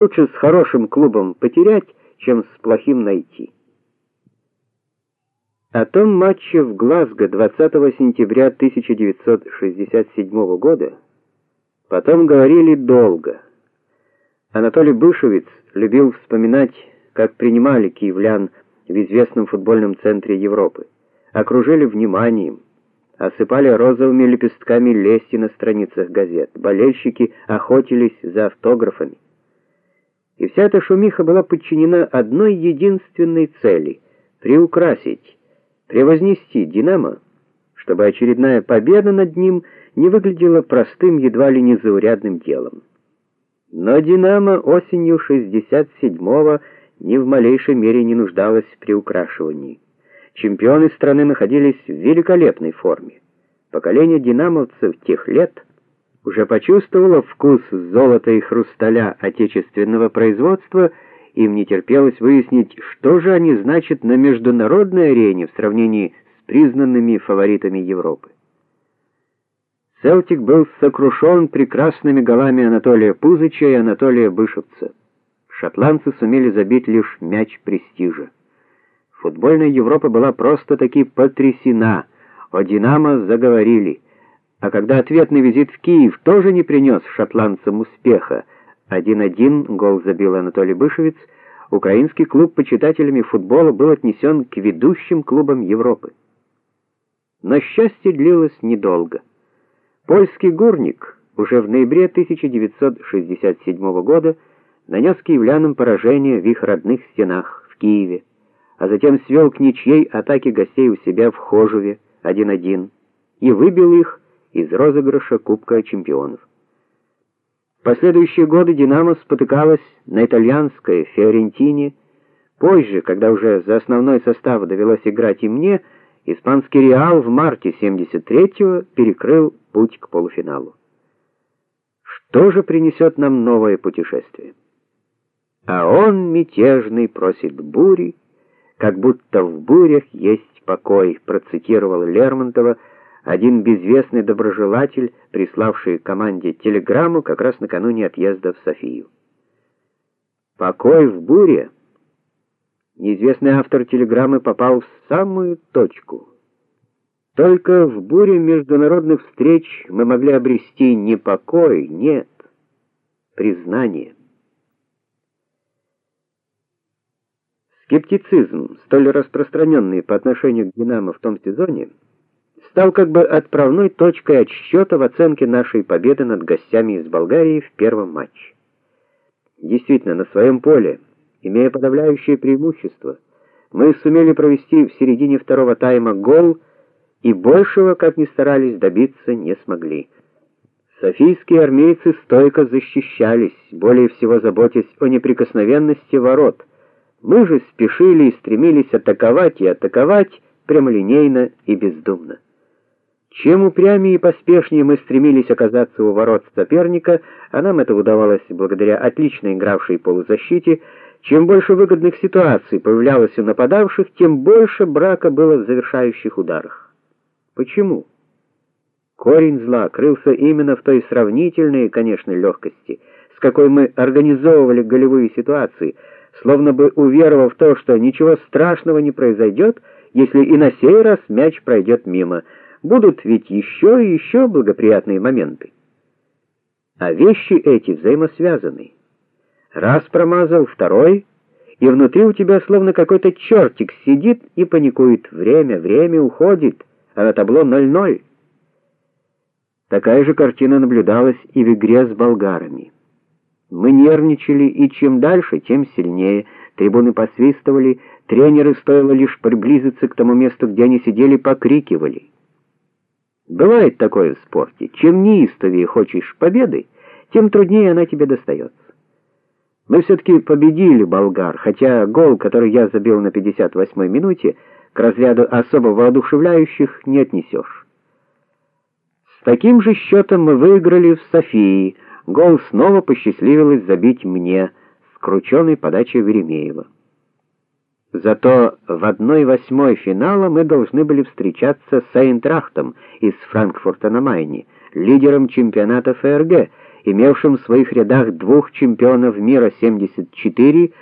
Лучше с хорошим клубом потерять, чем с плохим найти. О том матче в Глазго 20 сентября 1967 года потом говорили долго. Анатолий Бышевец любил вспоминать, как принимали киевлян в известном футбольном центре Европы, окружили вниманием, осыпали розовыми лепестками лести на страницах газет. Болельщики охотились за автографами. И вся эта шумиха была подчинена одной единственной цели приукрасить, превознести Динамо, чтобы очередная победа над ним не выглядела простым, едва ли не заурядным делом. Но Динамо осенью 67-го ни в малейшей мере не нуждалась в приукрашивании. Чемпионы страны находились в великолепной форме. Поколение динамовцев тех лет уже почувствовала вкус золота и хрусталя отечественного производства, им не терпелось выяснить, что же они значат на международной арене в сравнении с признанными фаворитами Европы. Селтик был сокрушен прекрасными голами Анатолия Пузыча и Анатолия Бышевца. Шотландцы сумели забить лишь мяч престижа. Футбольная Европа была просто-таки потрясена. О Динамо заговорили. А когда ответный визит в Киев тоже не принес шотландцам успеха, 1-1 гол забил Анатолий Бышевец, украинский клуб почитателями футбола был отнесен к ведущим клубам Европы. Но счастье длилось недолго. Польский Гурник уже в ноябре 1967 года нанес киевлянам поражение в их родных стенах в Киеве, а затем свел к ничьей атаке гостей у себя в Хожеве 1-1 и выбил их из розыгрыша Кубка чемпионов. В последующие годы Динамо спотыкалась на итальянской Фиорентине. Позже, когда уже за основной состав довелось играть и мне, испанский Реал в марте 73-го перекрыл путь к полуфиналу. Что же принесет нам новое путешествие? А он мятежный просит бури, как будто в бурях есть покой, процитировал Лермонтова один безвестный доброжелатель, приславший команде телеграмму как раз накануне отъезда в Софию. Покой в буре. Неизвестный автор телеграммы попал в самую точку. Только в буре международных встреч мы могли обрести не покой, нет, признание. Скептицизм, столь распространенный по отношению к Динамо в том сезоне, стал как бы отправной точкой отсчета в оценке нашей победы над гостями из Болгарии в первом матче. Действительно, на своем поле, имея подавляющее преимущество, мы сумели провести в середине второго тайма гол и большего, как ни старались, добиться не смогли. Софийские армейцы стойко защищались, более всего заботясь о неприкосновенности ворот. Мы же спешили и стремились атаковать и атаковать прямолинейно и бездумно. Чем упрямее и поспешнее мы стремились оказаться у ворот соперника, а нам это удавалось благодаря отлично игравшей полузащите, чем больше выгодных ситуаций появлялось у нападавших, тем больше брака было в завершающих ударах. Почему? Корень зла крылся именно в той сравнительной, конечно, легкости, с какой мы организовывали голевые ситуации, словно бы уверовав в то, что ничего страшного не произойдет, если и на сей раз мяч пройдет мимо. Будут ведь еще и еще благоприятные моменты. А вещи эти взаимосвязаны. Раз промазал, второй, и внутри у тебя словно какой-то чертик сидит и паникует. Время, время уходит, а на табло 0:0. Такая же картина наблюдалась и в игре с болгарами. Мы нервничали, и чем дальше, тем сильнее. Трибуны посвистывали, тренеры стоило лишь приблизиться к тому месту, где они сидели, покрикивали. Бывает такое в спорте. Чем неистовее хочешь победы, тем труднее она тебе достается. Мы все таки победили болгар, хотя гол, который я забил на 58-й минуте, к разряду особо воодушевляющих не отнесешь. С таким же счетом мы выиграли в Софии. Гол снова посчастливилось забить мне с крученной подачей Веремеева. Зато в 1/8 финала мы должны были встречаться с Айнтрахтом из Франкфурта на Майне, лидером чемпионата ФРГ, имевшим в своих рядах двух чемпионов мира 74